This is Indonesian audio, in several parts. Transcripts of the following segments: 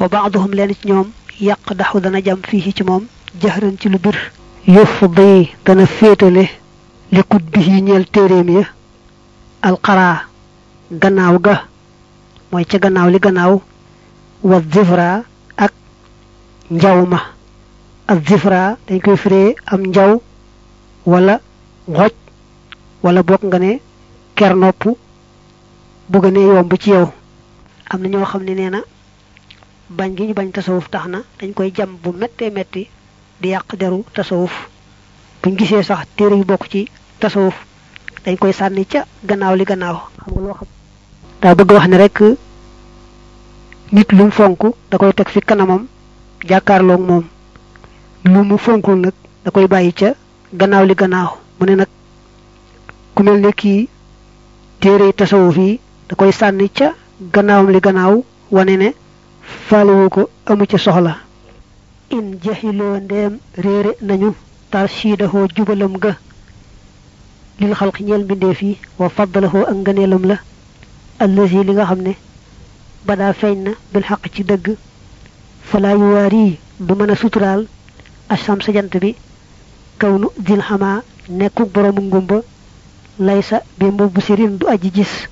وبعضهم لين نيوم يقدح دنا جام فيه تي موم جهرا تي لو بير يفضي دنا فيتله لكد به نيل تيريميا القرا غناو غا. موي تي غناو لي غناو. والذفرا أك نجاوما الذفرا دنجكو فري أم نجاو. ولا غوت. ولا بوك غني كير نوبو بوغني يوم بو تي يو امنا ньо خامني نينا. Bañ gi ñu bañ tasawuf tax na dañ koy jam bu méttee métti di yàq deru tasawuf. Buñ gisee sax téere yu bokk ci tasawuf dañ koy sànni ca gannaaw li gannaaw. Xam nga loo xam daa bëgg wax ne rek nit lu mu fonk da koy teg fi kanamam jàkkaarloog moom. Lu mu fonkul nag da koy bàyyi ca gannaaw li gannaaw. Mu ne nag ku mel ne kii tasawuf yi da koy sànni ca gannaawam li gannaaw wane ne faalewu ko amu ca soxla. In jaxiloo ndeem réere nañu tarshidahoo jubalam ga. Lil xalq ñeel mbindeef yi wa faddalahoo ak ngëneelam la. Allazi li nga ne badaa feeñ na bil xaq ci dëgg. Falaa yuwaari du mën a suturaal. Asam sa jant bi kaw nu dil xamaa nekkuk boroomu ngumba. Laysa bi mbubb sirin du aji gis.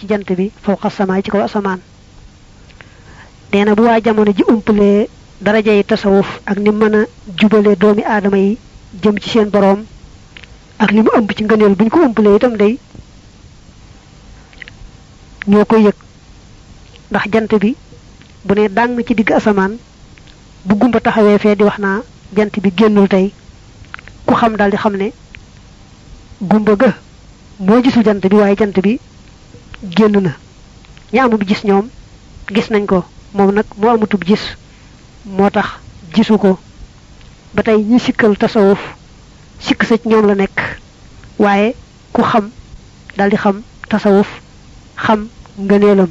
Ci jant bi fawqa samaay ci asamaan nee na bu waa jamono ji umpalee daraja yi tasawuf ak ni mën jubale doomi aadama yi jëm ci seen boroom ak li mu ëmb ci ngëneel bu ñu ko umpalee itam day ñoo koy yëg. Ndax jant bi bu ne dàng ci digg asamaan bu gumba taxawee fee di wax naa jant bi génnul tey. Ku xam daal di gumba ga jant bi jant bi gis ñoom gis nañ ko moom nag moo amutub gis. Moo tax gisu ko. Ba tey ñi sikkal tasawuf sikk sa ñoom la nekk. Waaye ku xam daldi xam tasawuf xam ngëneelam.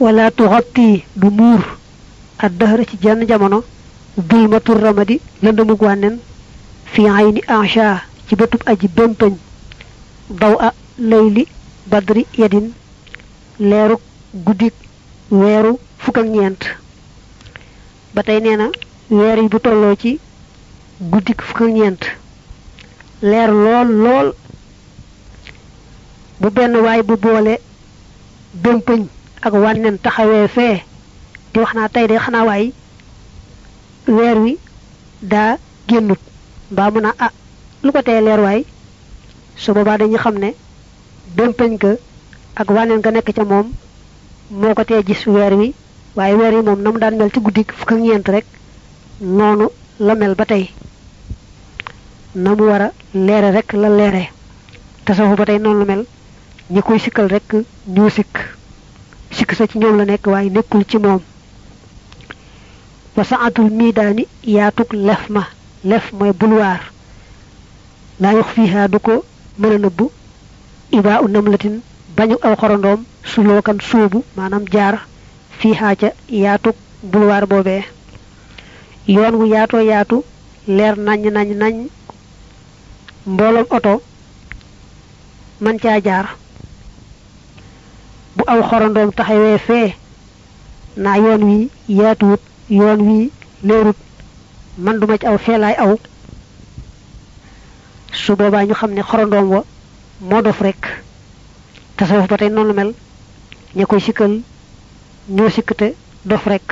Wala tuxatti du muur. Ad dahra ci jenn jamono dulmatur ramadi lëndëmug wànnen fi ayni ansha ci bëtub aji bémpañ daw a layli badri yadin leeruk guddik weeru fukk ak ñeent. Ba tey nee yi bu tolloo ci guddik fukk ak ñeent. Leer lool lool. Bu benn waay bu boole bémpañ ak wànnen taxawee fee di wax naa tey de xanaa waay weer wi daa génnut. Mbaa mun a ah lu ko tee leer waay su boobaa dañu xam ne bémpañ ak ga nekk ca moom moo ko gis weer wi waaye weer wi moom na mu daan mel ci guddi fukk ak ñeent rek noonu la mel ba tey. Na mu rek la leere. Tasawuf ba tey noonu la mel. Ñi koy sikkal rek ñoo sikk. Sikk sa ci ñoom la nekk waaye nekkul ci moom. Wa saatul miidaani yaatug lef ma. Lef mooy bulwaar. Laa yox fiihaa du ko mën a u namlatin bañu sulookan suubu maanaam jaar fiihaa ca yaatug bulwaar boobee. Yoon wu yaatoo yaatu leer naññ naññ nañ mbooloom oto man caa jaar. Bu aw xorondoom taxawee fee naa yoon wi yaatuwut yoon wi leerut man duma ci aw feelaay aw. Su boobaa ñu xam ne xorondoom wa moo dof rek. Tasawuf noonu mel ña koy sikkal ñoo sikkate dof rek.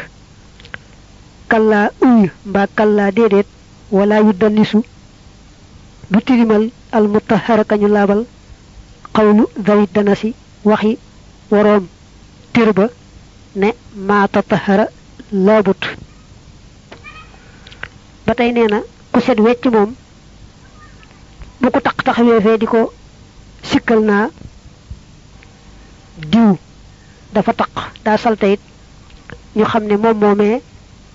Kallaa uy mbaa kallaa déedéet wala yu dannisu du tilimal al mutahara kañu laabal. Xawlu dawit dana si waxi waroom tir ba ne maa tatahara laabut. Ba tey nee na ku set wecc moom bu ko taq taxawee fee di ko sikkal naa diw dafa taq daa salte it ñu xam ne moom moomee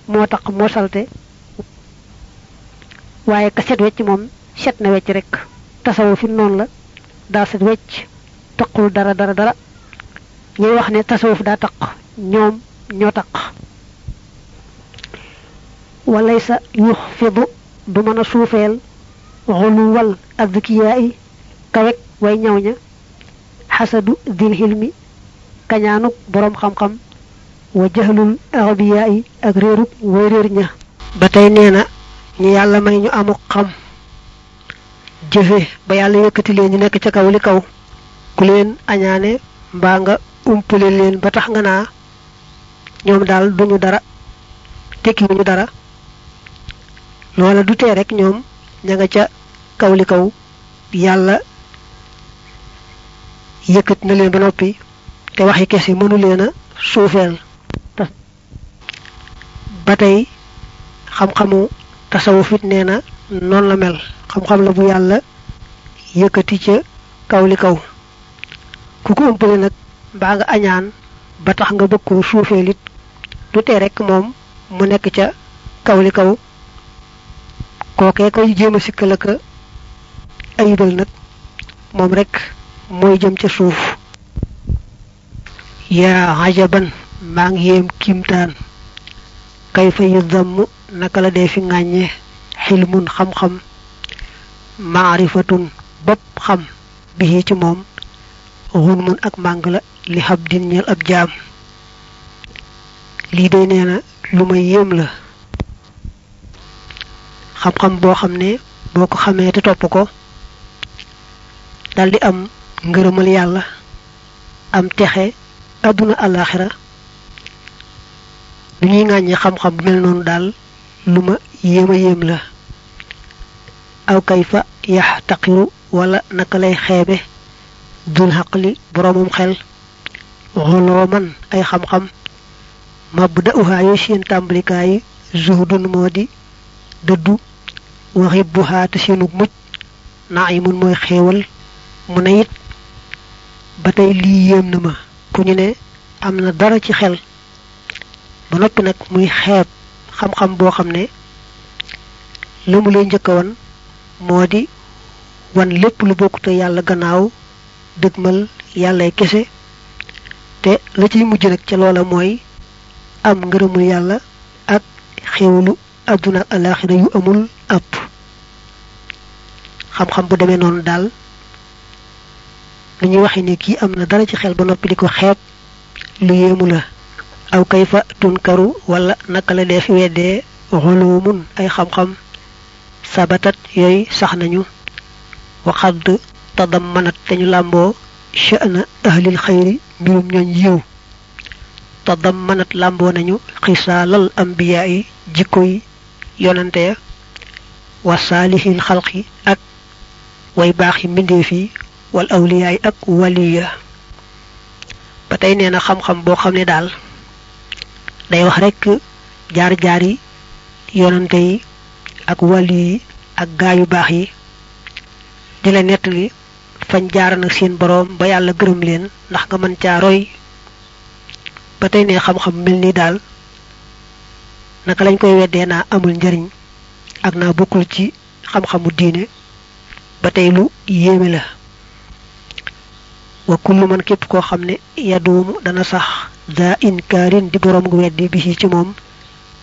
moo taq moo salte waaye ka set wecc moom set na wecc rek tasawu fi noonu la daa set wecc taqul dara dara dara ñuy wax ne tasawuf daa taq ñoom ñoo taq walay sa yux fidu du mën a suufeel xuluwal adkiyaa kawek way ñaw ña xasadu dil xilmi kañaanuk boroom xam-xam wa jahlul arabiya yi ak réerub way réer ña. Ba tey nee na ñu yàlla may ñu amu xam jëfe ba yàlla yëkkati leen ñu nekk ca kaw li kaw. Ku leen añaane mbaa nga umpale leen ba tax nga naa ñoom daal duñu dara dara. Loola du tee rek ñoom ña nga ca kaw kaw. Yàlla yëkkati na leen ba noppi te waxi kese mënu leen a suufeel. Ba tey xam-xamu tasawuf it nee na noonu la mel. Xam-xam la bu yàlla yëkkati ca kaw li kaw. Ku ko ëmpale nag mbaa nga añaan ba tax nga bëgg ko suufeel it du tee rek moom mu nekk ca kaw li kaw. Ak ayibal nag moom rek mooy jëm ca yaa ajaban maa ngi yéem kiimtaan kay fa yu damm naka la dee fi ŋàññe xilmun xam-xam maarifatun bopp xam bi ci moom xun mun ak màng la li xab din ñeel ab jaam lii day nee na lu am ngërëmal am texe àdduna àllaaxira lu ñuy ŋàññi xam-xam mel noonu daal lu ma yéema yéem la aw kayfa yax taqiru wala naka lay xeebe dul xaqli boroomum xel xoloo man ay xam-xam mab da uhaayu seen tàmbalikaay zuhdun moo dëddu waxi buhaa te seenu mucc naa yi mun mooy xéewal mu ne it ba na ma ku ñu ne am na dara ci xel. Ba noppi nag muy xeeb xam-xam boo xam ne la mu lay njëkk moo di wan lépp lu bokkute yàlla gannaaw dëgmal yàllay kese. Te la ciy mujj nag ca loola mooy am ngërëmul yàlla ak xéewalu àdduna ak alaaxira yu amul àpp. Xam-xam bu demee noonu daal lu ñuy waxe ne kii am na dara ci xel ba noppi di ko xeeb lu yéemu la. Aw kayfa tunkaru wala naka la dee fi weddee xulumun ay xam-xam. Sabatat yooyu sax nañu. Waxadd tadammanat te ñu làmboo sha'na ahlil xayri mbirum ñooñ yiw. Tadammanat làmboo nañu yi jikko yi yonante ya. Wa saalihil xalqi ak way baax yi mbindeef yi wal awliyaay ak waliya. Ba tey nee na xam-xam boo xam ne daal day wax rekk jaar-jaar yi yonante yi ak wali ak gaa yu baax yi. Di la nettali fañ jaar nag seen boroom ba yàlla gërëm leen ndax nga mën caa roy. Ba tey ne xam-xam mel ni daal naka lañ koy weddee naa amul njariñ ak naa bokkul ci xam-xamu diine. Ba tey lu yéeme la wa kullu man képp koo xam ne yaduumu dana sax daa inkaarin di boroom gu weddi bi ci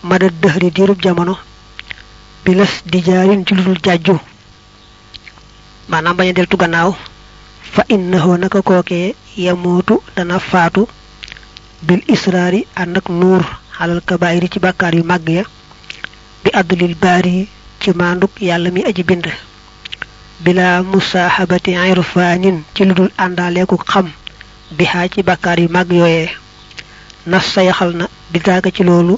mada dëxri diirub jamono bi las di jaarin ci lu dul jàjju maanaam bañ a deltu gannaaw fa innahu naka kookee yamootu dana faatu bil israari ànd ak nuur xalal kabaayiri ci bàkkaar yu ya bi àddulil baari ci maanduk yàlla mi aji bind bila musaaxabati irfaanin ci lu dul àndaaleeku xam bi xaa ci bàkkaar yu màgg yooyee. Nas sa yaxal na bi daaga ci loolu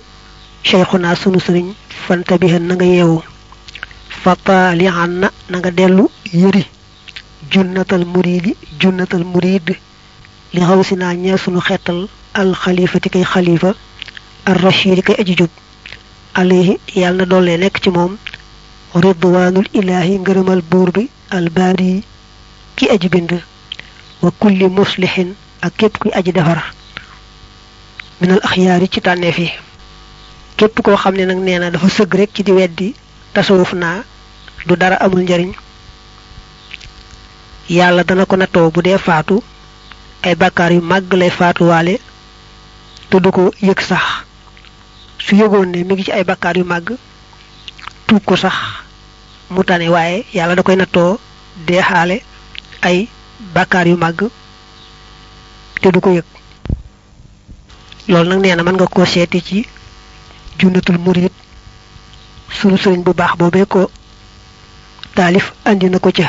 cheikhuna sunu sëriñ fanta bi na nga yeewu. Fataalihan na na nga dellu yëri. Junnatal muridi junnatal murid li xaw si naa ñeel sunu xeetal alxalifati kay xalifa ar rachidi kay aji jub. Alayhi yàlla na doole nekk ci moom ridwanul ilahi ngërëmal buur bi albaari ki aji bind wa kulli muslihin ak képp kuy aji defar minal axyaari ci tànneef yi. Képp koo xam ne nag nee na dafa sëgg rek ci di weddi tasawuf naa du dara amul njariñ. Yàlla dana ko nattoo bu dee faatu ay bàkkaar yu màgg lay faatuwaale te du ko yëg sax. Su yëgoon ne mi ngi ci ay bàkkaar yu màgg tuub ko sax mu tane waaye yàlla da koy nattoo dee xaale ay bàkkaar yu màgg te du ko yëg. loolu nag nee na mën nga koo seeti ci junnatul murid. sunu sëriñ bu baax boobee ko taalif andi na ko ca.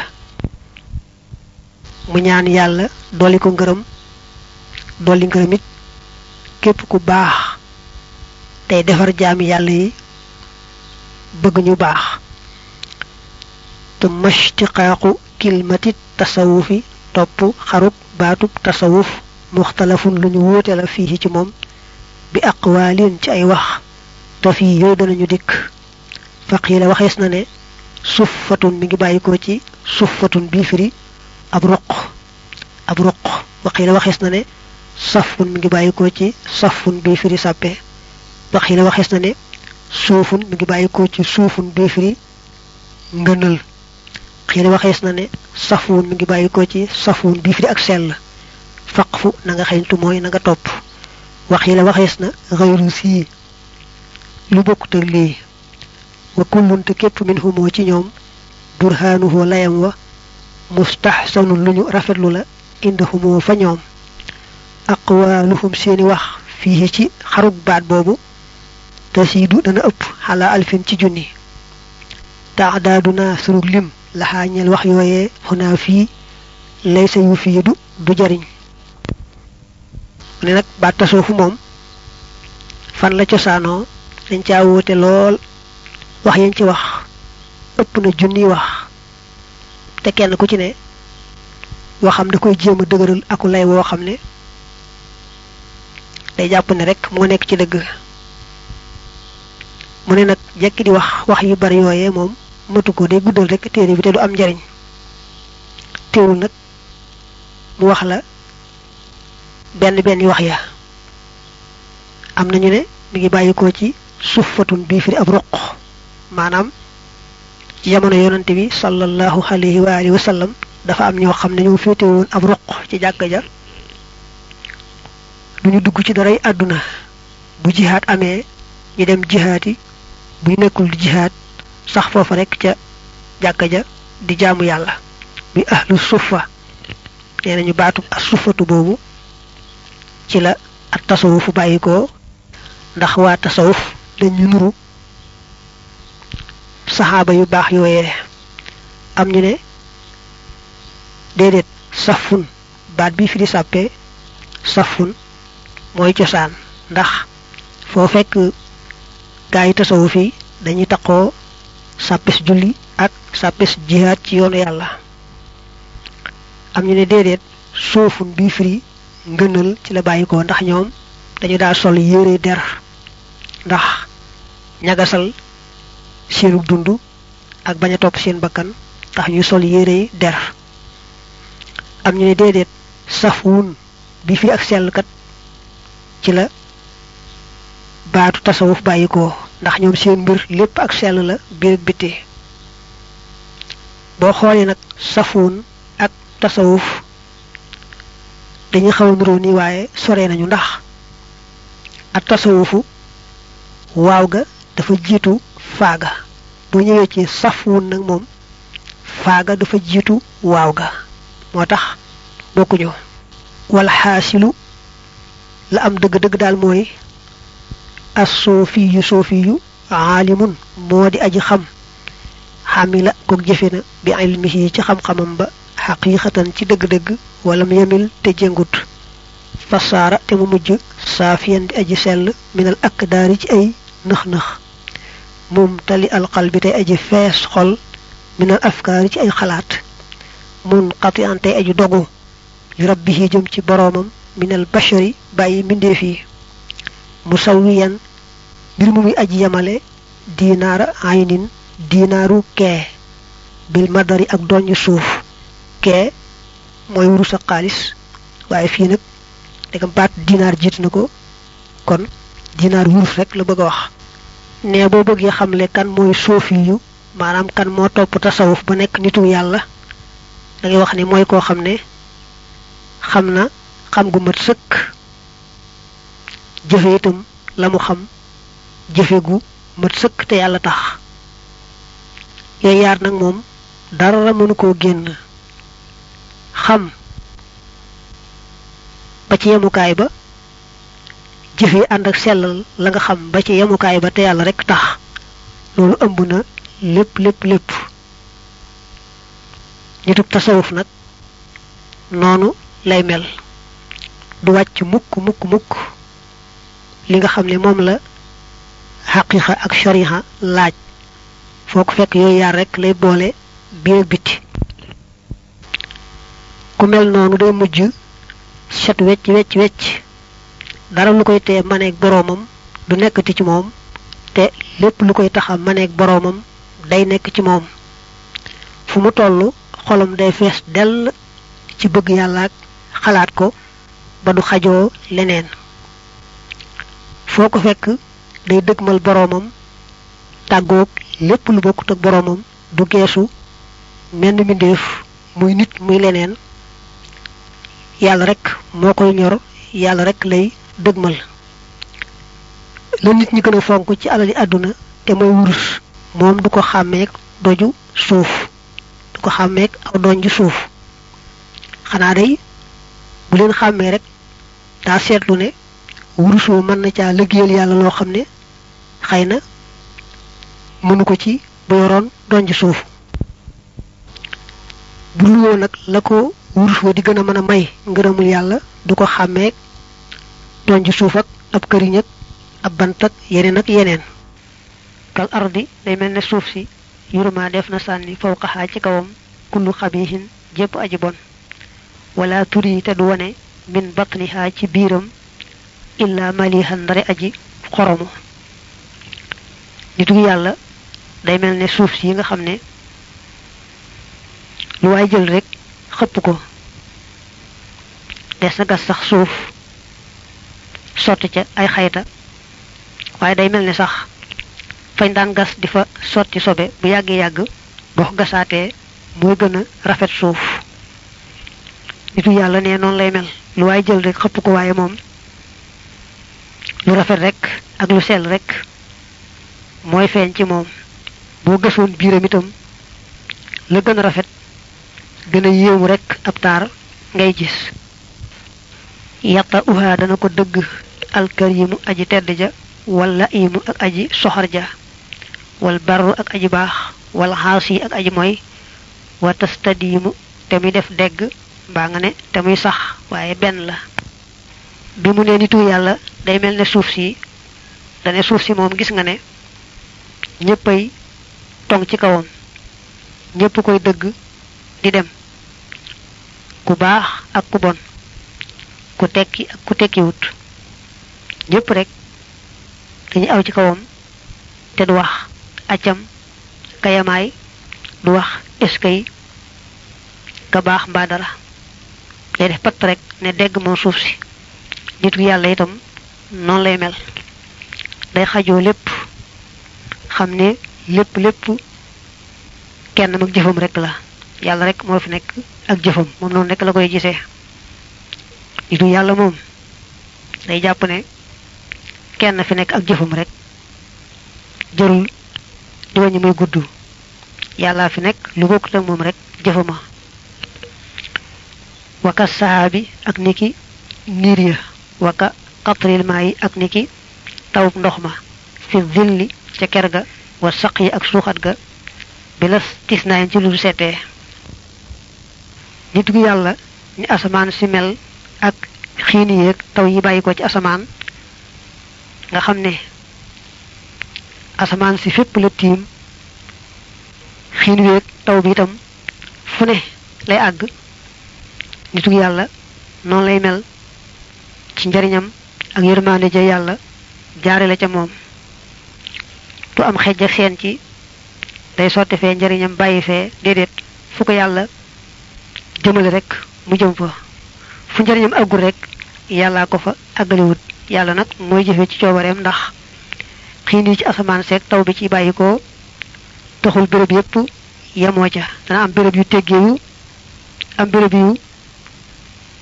mu ñaan yàlla dolli ko ngërëm dolli ngërëm it képp ku baax tey defar jaami yàlla yi bëgg ñu baax ثم اشتقاق كلمة التصوف طب خرب باتب تصوف مختلف لنيوت فيه تموم بأقوال تأي وخ تفي يودن يدك. فقيل وخيسنني صفة من بايكوتي صفة بيفري أبرق أبرق. وقيل وخيسنني صف من بايكوتي صف بيفري سابه. وقيل وخيسنني صوف من بايكوتي صوف بيفري نغنل. Xiila waxees na ne safun mi ngi bàyyikoo ci safun bii firi ak sell faqfu na nga xeñtu mooy na nga topp waxiila waxees na xayru sii lu bokkut ak lii wa kullunte képp min humoo ci ñoom burhaanuhu layam wa mustahsanun lu ñu rafetlu la inda fa ñoom aqwaaluhum seeni wax fii ci xarug baat boobu tasiidu dana ëpp xalaa alfin ci junni taadaaduna surug lim laxaa ñeel wax yooyee xunaa fii laysa yu fiidu du jariñ. Ne baat tasoofu moom fan la cosaanoo dañ caa wóote lool. Wax yañ ci wax ëpp na junni wax. Te kenn ku ci ne waxam da koy jéem a dëgëral aku lay woo xam ne day jàpp ne rek moo nekk ci dëgg. Mu ne jekki di wax wax yu bari moom matu ko day guddal rek téere bi te du am njariñ. Teewul nag mu wax la benn benn wax ya. Am nañu ne mi ngi bàyyikoo ci suffatun bii firi ab ruq. Maanaam jamono yonante bi sallallahu alayhi wa alihi wa dafa am ñoo xam ne ñoo ab ruq ci jàkka ja. Duñu dugg ci daray àdduna. Bu jihaat amee ñu dem jihaati bu ñu nekkul di jihaat sax foofa rek ca jàkka ja di jaamu yàlla bi ahlu suffa nee nañu baatu ak suffatu boobu ci la ak tasawufu bàyyikoo ndax waa tasawuf dañu nuru saxaaba yu baax yooyee. Am ñu ne déedéet safun baat bi fi di sàppee safun mooy cosaan ndax foo fekk gaa yi tasawuf yi dañuy taqoo sàppes julli ak sàppes jihaad ci yoonu yàlla. Am ñu ne déedéet soofun bii firi ngënal ci la bàyyi ko ndax ñoom dañu daa sol yére der ndax ñagasal seenu dund ak bañ a topp seen bakkan tax ñu sol yére der. Am ñu ne déedéet safwun bi fi ak sellkat ci la baatu tasawuf bàyyi ko ndax ñoom seen mbir lépp ak sell la biir biti. Boo xoolee nag safwun ak tasawuf dañuy xaw nuroo nii waaye sore nañu ndax ak tasawufu waaw ga dafa jiitu faaga. Boo ñëwee ci safwun nag moom faaga dafa jiitu waaw ga. Moo tax bokkuñu. Wala xaasilu la am dëgg-dëgg daal mooy as soofiyu soofiyu aalimun moo di aji xam. xamila kook jëfe na bi ilmihi ci xam-xamam ba xaqiiqatan ci dëgg-dëgg wala mu yemil te jëngut. Fasaara te mu mujj saafiyan di aji sell minal ak daari ci ay nëx-nëx. Moom tali alqal bi tey aji fees xol minal afkaari ci ay xalaat. Mun xati an tey aji dogu. Li rabbihi jëm ci boroomam minal bashari bàyyi mbindeef yi musawiyan mbir mu muy aji yamale diinaara aynin diinaaru kee bil madari ak doññ suuf. Kee mooy wurus ak xaalis waaye fii nag ko kon dinaar wurus rek la bëgg a wax. Ne boo bëggee xamle kan mooy soofi yu maanaam kan tasawuf ba nitu yàlla da ngay wax ne mooy koo xam ne xam gu mat jëfe itam la mu xam jëfe gu mat sëkk te yàlla tax. Yooyu yaar nag moom dara mënu koo génn. Xam ba ci yemukaay ba jëf yi ànd ak sellal la nga xam ba ci yemukaay ba te yàlla rek tax. Loolu ëmb na lépp lépp lépp. Nitub tasawuf nag noonu lay mel. Du wàcc mukk mukk mukk li nga xam ne moom la xaqiqa ak shariha laaj. Foo ko fekk yooyu yaar rek lay boole biir ak biti. Ku mel noonu day mujj set wecc wecc wecc. Dara lu koy tee maneeg boroomam du nekkati ci moom te lépp lu koy taxa maneeg boroomam day nekk ci moom. Fu mu toll xolam day fees dell ci bëgg yàlla ak xalaat ko ba du xajoo leneen foo ko fekk day dëgmal boroomam tàggoog lépp lu bokkut ak boroomam du geesu menn mbindéef muy nit muy leneen yàlla rek moo koy ñor yàlla rek lay dëgmal. La nit ñi gën a fonk ci alali àdduna te mooy wurus moom du ko xàmmeek doju suuf du ko xàmmeek aw donju suuf. Xanaa day bu leen xàmmee rek seetlu ne wurus wu mën na caa liggéeyal yàlla loo xam ne xëy na mënu ko ci bu yoroon donj suuf. Bu luwoo nag la ko wurus di gën a may ngërëmul yàlla du ko xàmmeek donj suuf ak ab këriñ ak ab bant ak yeneen ak yeneen. Kal ardi day mel ne suuf si yuruma def na sànni fawqaxaa ci kawam kullu xabihin jépp aji bon. Wala turi te du wone min batniha ci illa malihan ndare aji xoromu nitu yàlla day mel ne suuf si nga xam ne lu waay jël rek xëpp ko. Des na gas sax suuf sotti ca ay xayta waaye day mel ne sax fañ daan gas di fa sobe bu yàggee yàgg boo ko gasaatee mooy rafet suuf. Nitu yàlla ne noonu lay mel. Lu waay jël rek ko lu rafet rek ak lu sell rek mooy feeñ ci moom boo gasoon biiram itam la gën rafet gën a rek ab taar ngay gis. Yatta uha dana ko dëgg alkarimu aji tedd ja wala imu ak aji soxor ja wal barru ak aji baax wala xaasi ak aji mooy wa tastadimu te def degg mbaa nga ne te sax waaye benn la bi mu ne nitu yàlla day mel ne suuf si dane suuf si moom gis nga ne ñëppay tong ci kawam ñëpp koy dëgg di dem. Ku baax ak ku bon ku tekki ak ku tekkiwut ñëpp rek dañuy aw ci kawam te du wax accam kayamaay du wax eskay ka baax mbaa dara. Def patt rek ne dégg moom suuf si nitu yàlla itam noonu lay mel. Day xajoo lépp xam ne lépp lépp kenn mag jëfam rek la. Yàlla rek moo fi nekk ak jëfam moom noonu rek la koy gisee. Nitu yàlla moom day jàpp ne kenn fi nekk ak jëfam rek jërul di wañu muy gudd. Yàlla fi nekk lu bokkut ak moom rek jëfama. Waka bi ak niki niir ya. Waka qatril maa yi ak niki tawub ndox ma fi zilli ca ker ga wa saq yi ak suuxat ga bi la tis naayin ci lu seetee nit gu yàlla ni asamaan si mel ak xiin yéeg taw yi bàyyi ko ci asamaan nga xam ne asamaan si fépp la tiim xiin wéeg taw bi itam fu ne lay àgg nitu yàlla noonu lay mel ci njariñam ak yërmaande ja yàlla jaare la ca moom. Du am xejj ak seen ci day sotti fee njariñam bàyyi fee déedéet fu ko yàlla jëmale rek mu jëm fa. Fu njariñam àggul rek yàllaa ko fa àggaliwut yàlla nag mooy jëfe ci coobareem ndax xiin yi ci asamaan seeg taw ci taxul yépp yemoo ca. Dana am yu am yu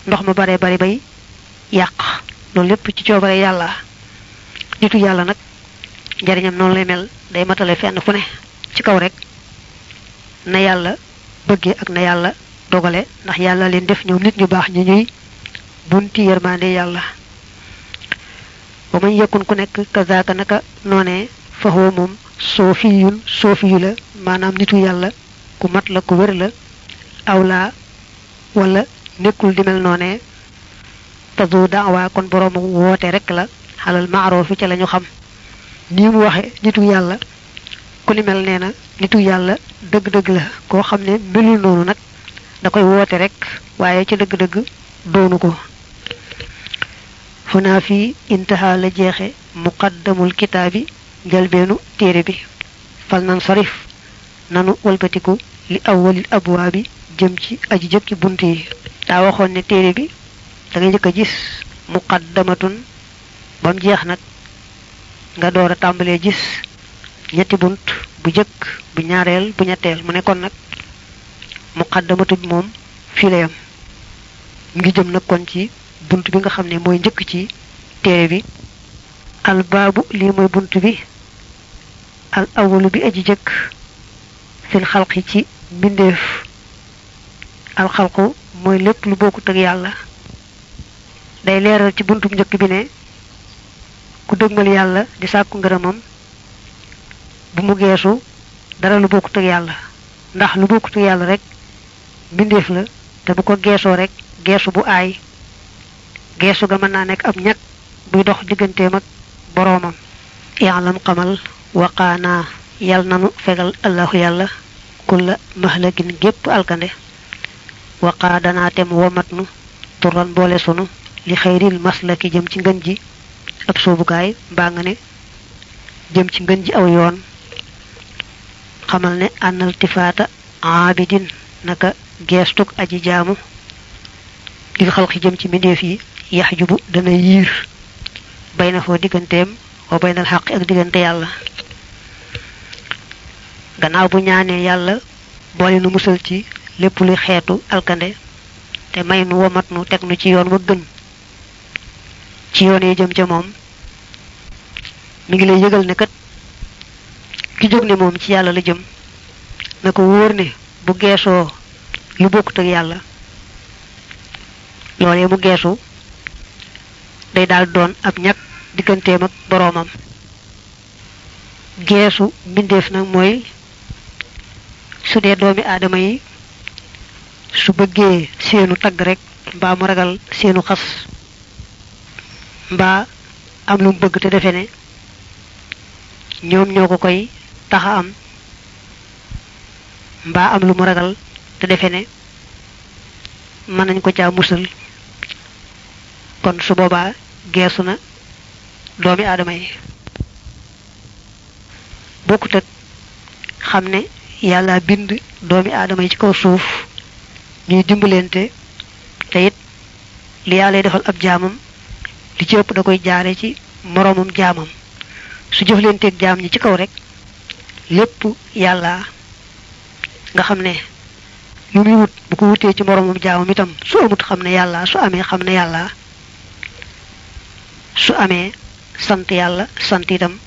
ndox ma bare bari bay yàq. Loolu lépp ci coobare yàlla. Nitu yàlla nag njariñam noonu lay mel. Day matale fenn fu ne. Ci kaw rek na yàlla bëggee ak na yàlla dogale. Ndax yàlla leen def ñoom nit ñu baax ñu ñuy bunti yërmande yàlla. Ba mañ yekkun ku nekk kazaaka naka noonee faxoo moom soofiyun soofiyu la. Maanaam nitu yàlla ku mat la ku wér la awlaa wala nekkul di mel noonee tadu daawa kon boroomu woote rek la xalal maaroofi ca la ñu xam. Nii mu waxe nitu yàlla ku ni mel nee na nitu yàlla dëgg-dëgg la koo xam ne melul noonu nag da koy woote rek waaye ci dëgg-dëgg doonu ko. Xunaa fii intaha la jeexe muqaddamul kitaabi njalbeenu téere bi. Fal nan sarif nanu walbatiku li awwalil abwaabi jëm ci aji jëkki bunt yi. Daa waxoon ne téere bi da ngay njëkk a gis muqaddamatun bam jeex nag nga door a tàmbalee gis ñetti bunt bu jëkk bu ñaareel bu ñetteel mu ne kon nag muqaddamatu bi moom fii la yam ngi jëm nag kon ci bunt bi nga xam ne mooy njëkk ci téere bi. Al baabu lii mooy bunt bi. Al awalu bi aji jëkk. Fil xalqi ci mbindeef. Al xalqu mooy lépp lu bokkut ak yàlla day leeral ci buntum njëkk bi ne ku dëgmal yàlla di sàkku ngërëmam bu mu geesu dara lu bokkut ak yàlla. Ndax lu bokkut ak yàlla rek mbindeef la te bu ko geesoo rek geesu bu aay geesu ga mën naa nekk ab ñag buy dox digganteem ak boroomam. Yaalam xamal waqaanaa yal nanu fegal allahu yàlla kulla mahlagin gépp alkande. Waqaa tem nu turan boole sunu li xayril maslaki jëm ci ngën ji. Ab soobukaay mbaa nga ne jëm ci ngën ji aw yoon. Xamal ne ànnal tifaata aabidin naka geestuk aji jaamu. Lil xalqi jëm ci mbindeef yi yax jubu dana yiir. Bay na foo digganteem wa baynal xaq ak diggante yàlla. Gannaaw bu ñaanee yàlla boole nu musal ci lépp luy xeetu alkande te may nu womat nu teg nu ci yoon wa gën ci yoon yi jëm ca moom. mi ngi lay yëgal ne kat ki jóg ne moom ci yàlla la jëm na ko wóor ne bu geesoo lu bokkut ak yàlla loolee mu geesu day daal doon ab ñag digganteem ak boroomam. Geesu mbindeef nag mooy su dee doomi aadama yi su bëggee seenu tagg rek mbaa mu ragal seenu xas mbaa am lu mu bëgg te defe ne ñoom ñoo ko koy taxa am mbaa am lu mu ragal te defe ne mën nañ ko caa musal. Kon su boobaa geesu na doomi aadama yi. Bokkut xam ne yàlla bind doomi aadama yi ci kaw suuf ñuy dimbalante te it li yàlla defal ab jaamam li ci ëpp da koy jaare ci moroomam jaamam. Su jëflanteeg jaam ñi ci kaw rek lépp yàlla nga xam ne lu muy wut bu ko wutee ci moroomam jaamam itam su amut xam ne yàlla su amee xam ne yàlla su amee sant yàlla sant itam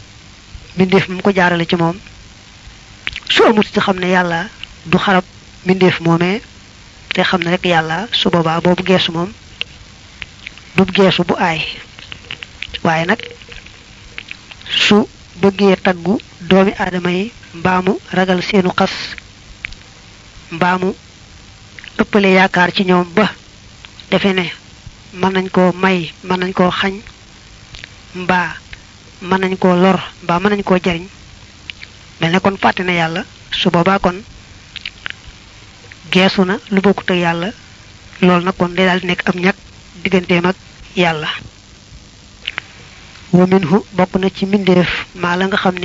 mbindeef mu ko jaarale ci moom. Su amut ci xam ne yàlla du xarab mbindeef moomee te xam ne rek yàlla su boobaa boobu geesu moom du geesu bu aay. Waaye nag su bëggee taggu doomi aadama yi mbaamu ragal seenu xas mbaamu ëppale yaakaar ci ñoom ba defe ne mën nañ koo may mën nañ koo xañ mbaa mën nañ koo lor mbaa mën nañ koo jariñ. Mel ne kon fàtte na yàlla su boobaa kon geesu na lu bokkut ak yàlla loolu nag kon day daal di nekk digganteem ak yàlla. Wa minhu bokk na ci mbindeef maa la nga xam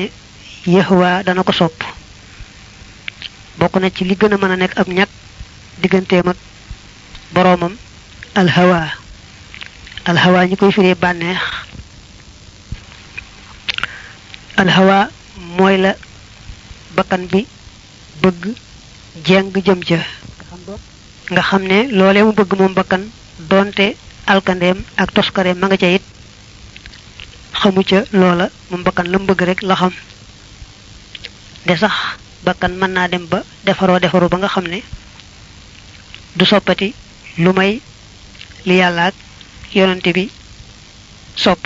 yahwa dana ko sopp. Bokk na ci li gën a mën a nekk ab ñàkk digganteem ak boroomam alhawa. Alhawa ñi koy firee bànneex. Alhawa mooy la bakkan bi bëgg jeng jëm ca. Nga xam loolee mu bëgg moom bakkan doonte alkandeem ak toskareem ma nga ca it. Xamu ca loola moom bakkan la mu bëgg rek la xam. De sax bakkan mën naa dem ba defaroo defaru ba nga xam ne du soppati lu may li yàlla ak yonante bi sopp.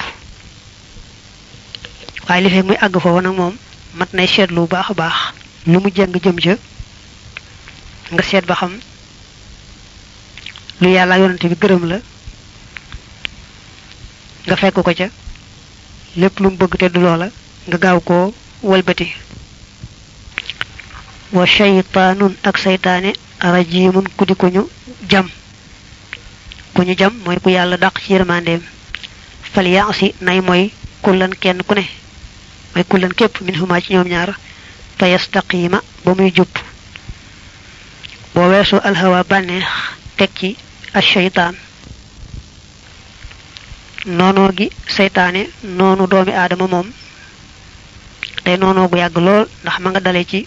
Waaye li fekk muy àgg foofu nag moom mat nay seetlu bu baax a baax lu mu jëng jëm nga seet ba xam lu yàlla yonante bi gërëm la nga fekk ko ca. Lépp lu mu bëgg te du loola nga gaaw koo walbati. Wa shaytaanun ak saytaane rajimun ku di ko jam. Ku jam mooy ku yàlla dàq ci yërmandeem. Fal yaasi nay mooy kullan kenn ku ne. Mooy kullan képp min huma ci ñoom ñaar. Fa yastaqima ba muy jub boo weesoo alhawa bànneex teg ci noonoo gi seytaane noonu doomi aadama moom tey noonoo gu yàgg lool ndax ma nga dale ci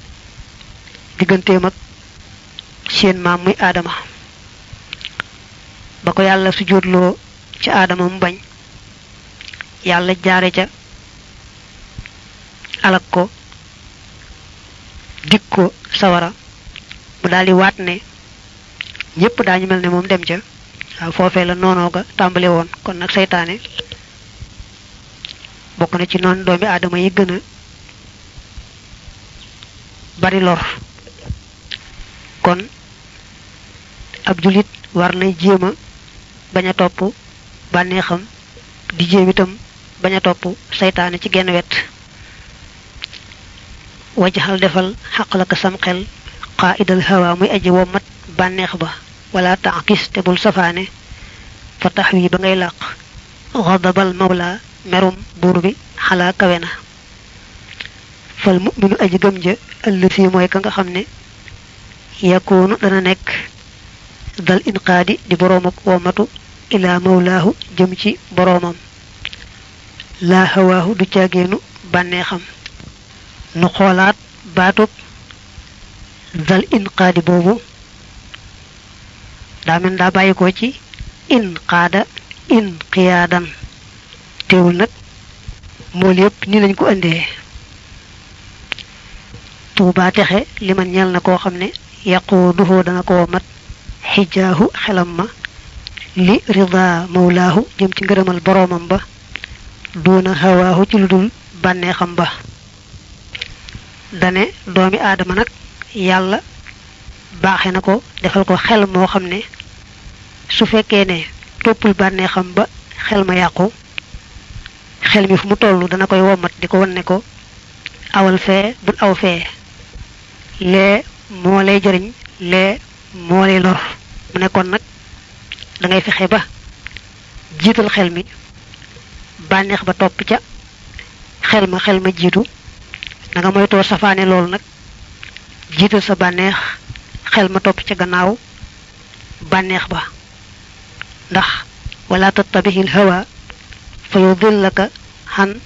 digganteem ak seen maam muy aadama. Ba ko yàlla su jóotloo ci aadama mu bañ yàlla jaare ca alak ko dig ko sawara mu daldi waat ne ñépp daañu mel ne moom dem ca foofee la noonoo ga tàmbale woon. Kon nag seytaane bokk na ci noonu doomi aadama yi gën a bari lor. Kon ab julit war na jéem a bañ a di jéem itam bañ a topp ci genn wet. Wajaxal defal xaq la ko sam xel hawa muy aji womat bànneex ba wala taakis te bul safaane fa tax wi ba ngay làq xadabal mawla merum buur bi xalaa kawe na fal muminu aji gëm ja ëllësi mooy ka nga xam ne yakoonu dana nekk dal inqaadi di boroom ak womatu ilaa mawlaahu jëm ci boroomam laa hawaahu du caageenu bànneexam nu xoolaat baatub dal inqaadi boobu daa mel daa bàyyi ko ci inqaada inqiyaadan teewul nag mool yépp ni lañ ko indee. Tuubaa texe li man ñel na koo xam ne yaquuduhoo dana ko mat xijaahu xelam ma li rida mawlaahu jëm ci ngërëmal boroomam ba duuna hawaahu ci lu dul bànneexam ba. Dane doomi aadama nag yàlla baaxe na ko defal ko xel moo xam ne su fekkee ne toppul bànneexam ba xel ma yàqu xel mi fu mu toll dana koy womat di ko wan ne ko awal fee bul aw fee lee moo lay jëriñ lee moo lay lor. Mu ne kon nag da ngay fexe ba jiital xel mi bànneex ba topp ca xel ma xel ma jiitu da nga moytoo safaane loolu nag jiital sa bànneex xel ma topp ca gannaaw bànneex ba ndax wala tattabihil hawa fa yudillaka han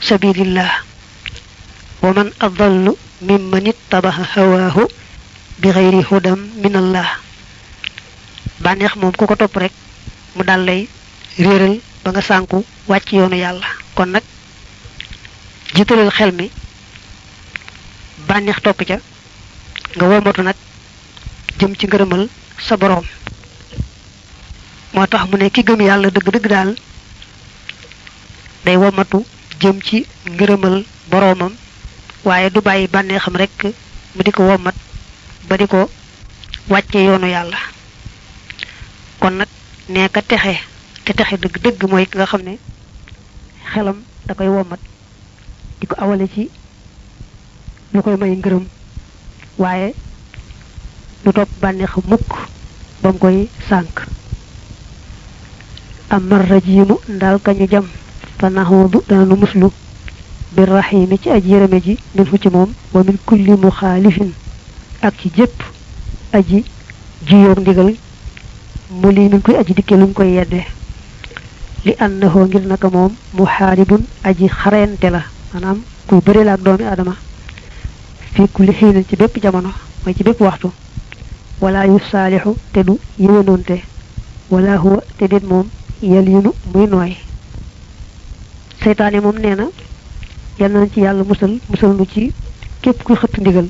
sabilillah wa man adallu mimman ittabaha hawaahu bi xayri hudam min allah bànneex moom ku ko topp rek mu dal lay réeral ba nga sànku wàcc yoonu yàlla. kon nag jiitalal xel mi bànneex topp ca nga womatu nag jëm ci ngërëmal sa boroom moo tax mu ne ki gëm yàlla dëgg-dëgg daal day womatu jëm ci ngërëmal boroomam waaye du bàyyi bànneexam rekk mu di ko womat ba di ko yoonu yàlla. Kon nag nee ka texe te texe dëgg-dëgg mooy nga xam xelam da koy awale ci may waaye du topp bànneex mukk ba koy sànk amar rajimu ndaal kañu jam. Fa naxuudu dana nu muslu. Bir raxiimi ci aji yërëme ji min fu ci moom. Wa min kulli muxaalifin. Ak ci jépp aji jiyoog ndigal. Mu lii min koy aji dikke luñ koy yedde. Li annahoo ngir naka moom muxaaribun aji xareente la. Maanaam kuy bëri la ak doomi aadama. Fii kulli xiinin ci bépp jamono. Mooy ci bépp waxtu. Wala yu saalixu te du yéwénoonte. Wala huwa te déet moom yel yunu muy nooy. Seytaane moom nee na yal nañ ci yàlla musal musal nu ci képp kuy xëtt ndigal.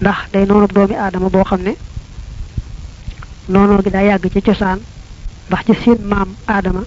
Ndax day noonu doomi aadama boo xam ne noonoo gi daa yàgg ci cosaan ndax ci seen maam aadama